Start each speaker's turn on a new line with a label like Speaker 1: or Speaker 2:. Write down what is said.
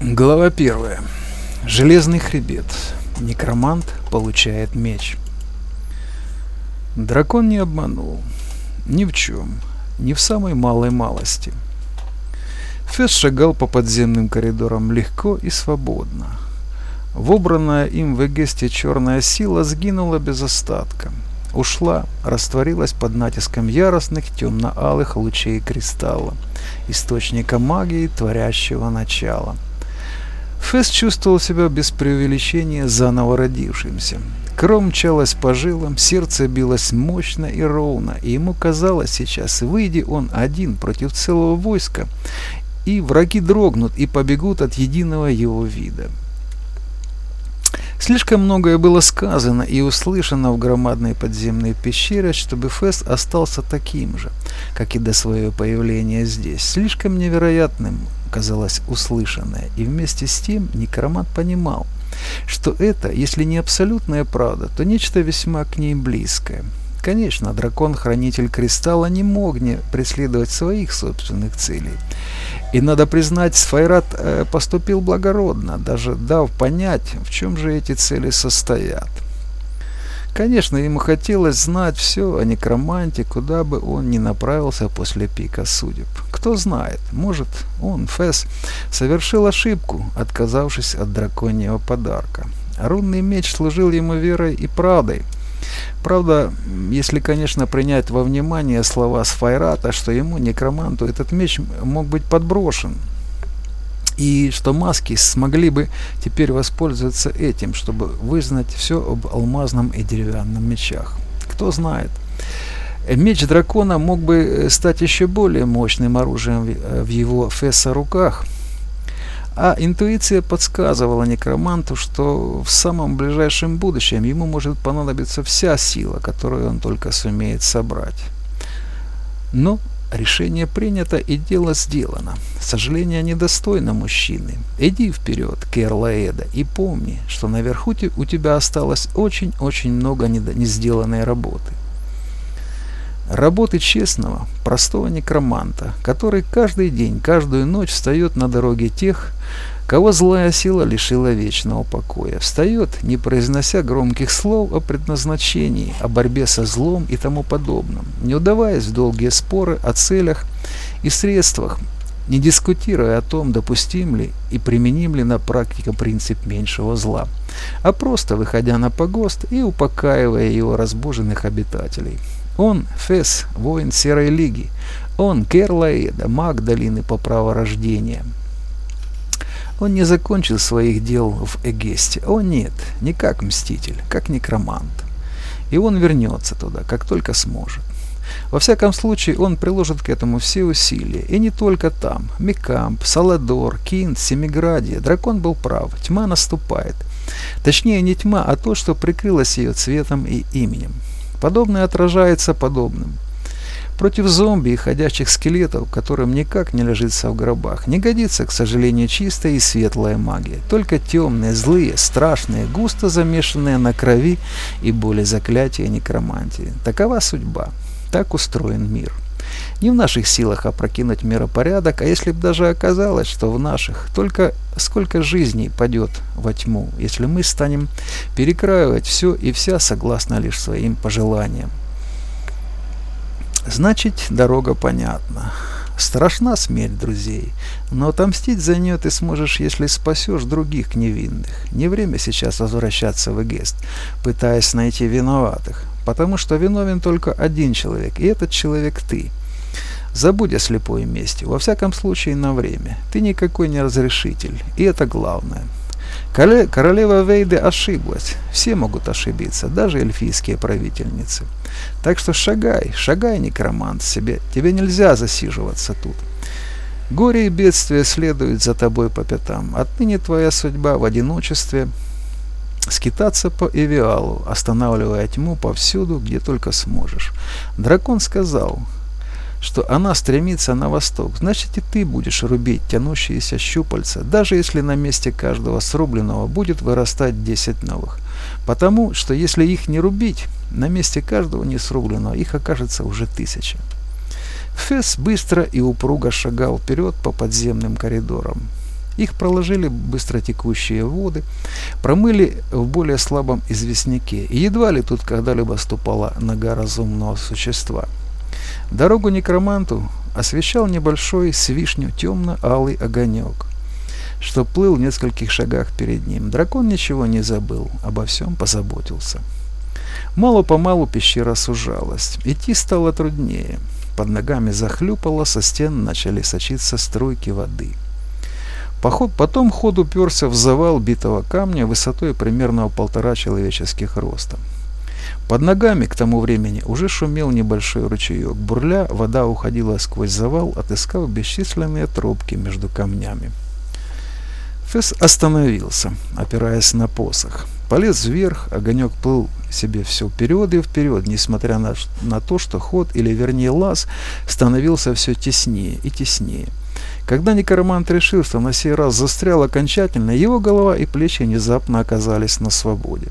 Speaker 1: Глава первая. Железный хребет. Некромант получает меч. Дракон не обманул. Ни в чем. Ни в самой малой малости. Фесс шагал по подземным коридорам легко и свободно. Вобранная им в Эгесте черная сила сгинула без остатка. Ушла, растворилась под натиском яростных темно-алых лучей кристалла, источника магии, творящего начала – Фест чувствовал себя без преувеличения заново родившимся. Кровь мчалась по жилам, сердце билось мощно и ровно, и ему казалось сейчас, выйди он один против целого войска, и враги дрогнут и побегут от единого его вида. Слишком многое было сказано и услышано в громадной подземной пещере, чтобы Фест остался таким же, как и до своего появления здесь. Слишком невероятным казалось услышанное, и вместе с тем некромант понимал, что это, если не абсолютная правда, то нечто весьма к ней близкое. Конечно, дракон-хранитель кристалла не мог не преследовать своих собственных целей. И надо признать, Сфайрат э, поступил благородно, даже дав понять, в чем же эти цели состоят. Конечно, ему хотелось знать все о некроманте, куда бы он ни направился после пика судеб. Кто знает, может, он, Фэс, совершил ошибку, отказавшись от драконьего подарка. Рунный меч служил ему верой и правдой. Правда, если, конечно, принять во внимание слова Сфайрата, что ему, некроманту, этот меч мог быть подброшен, и что маски смогли бы теперь воспользоваться этим, чтобы вызнать все об алмазном и деревянном мечах. Кто знает. Меч дракона мог бы э, стать еще более мощным оружием в э, его Фесса руках. А интуиция подсказывала некроманту, что в самом ближайшем будущем ему может понадобиться вся сила, которую он только сумеет собрать. Но Решение принято и дело сделано. Сожаление недостойно мужчины. Иди вперед, Керлаэда, и помни, что наверху у тебя осталось очень-очень много не сделанной работы. Работы честного, простого некроманта, который каждый день, каждую ночь встает на дороге тех, кого злая сила лишила вечного покоя. Встает, не произнося громких слов о предназначении, о борьбе со злом и тому подобном, не удаваясь в долгие споры о целях и средствах, не дискутируя о том, допустим ли и применим ли на практике принцип меньшего зла, а просто выходя на погост и упокаивая его разбуженных обитателей. Он – Фес, воин Серой Лиги. Он – Керлаэда, маг долины по праву рождения. Он не закончил своих дел в Эгесте. О нет, не как мститель, как некромант. И он вернется туда, как только сможет. Во всяком случае, он приложит к этому все усилия. И не только там. Микамп, Саладор, Кинт, Семиградия. Дракон был прав. Тьма наступает. Точнее, не тьма, а то, что прикрылось ее цветом и именем. Подобное отражается подобным. Против зомби и ходячих скелетов, которым никак не лежится в гробах, не годится, к сожалению, чистая и светлая магия. Только темные, злые, страшные, густо замешанные на крови и боли заклятия некромантии. Такова судьба. Так устроен мир. Не в наших силах опрокинуть миропорядок, а если бы даже оказалось, что в наших, только сколько жизней падет во тьму, если мы станем перекраивать все и вся согласно лишь своим пожеланиям. Значит, дорога понятна. Страшна смерть друзей, но отомстить за нее ты сможешь, если спасешь других невинных. Не время сейчас возвращаться в Эгест, пытаясь найти виноватых, потому что виновен только один человек, и этот человек ты. Забудь о слепой мести, во всяком случае на время. Ты никакой не разрешитель, и это главное. Королева Вейды ошиблась. Все могут ошибиться, даже эльфийские правительницы. Так что шагай, шагай, некромант, себе. Тебе нельзя засиживаться тут. Горе и бедствие следуют за тобой по пятам. Отныне твоя судьба в одиночестве скитаться по Эвиалу, останавливая тьму повсюду, где только сможешь. Дракон сказал, что она стремится на восток, значит и ты будешь рубить тянущиеся щупальца, даже если на месте каждого срубленного будет вырастать 10 новых. Потому что если их не рубить, на месте каждого несрубленного их окажется уже тысяча. Фесс быстро и упруго шагал вперед по подземным коридорам. Их проложили быстротекущие воды, промыли в более слабом известняке, и едва ли тут когда-либо ступала нога разумного существа. Дорогу некроманту освещал небольшой с вишню темно-алый огонек, что плыл в нескольких шагах перед ним. Дракон ничего не забыл, обо всем позаботился. Мало-помалу пещера сужалась. Идти стало труднее. Под ногами захлюпало, со стен начали сочиться струйки воды. Поход, потом ход уперся в завал битого камня высотой примерно полтора человеческих роста. Под ногами к тому времени уже шумел небольшой ручеек. Бурля, вода уходила сквозь завал, отыскав бесчисленные тропки между камнями. Фесс остановился, опираясь на посох. Полез вверх, огонек плыл себе все вперед и вперед, несмотря на, на то, что ход, или вернее лаз, становился все теснее и теснее. Когда некромант решил, что на сей раз застрял окончательно, его голова и плечи внезапно оказались на свободе.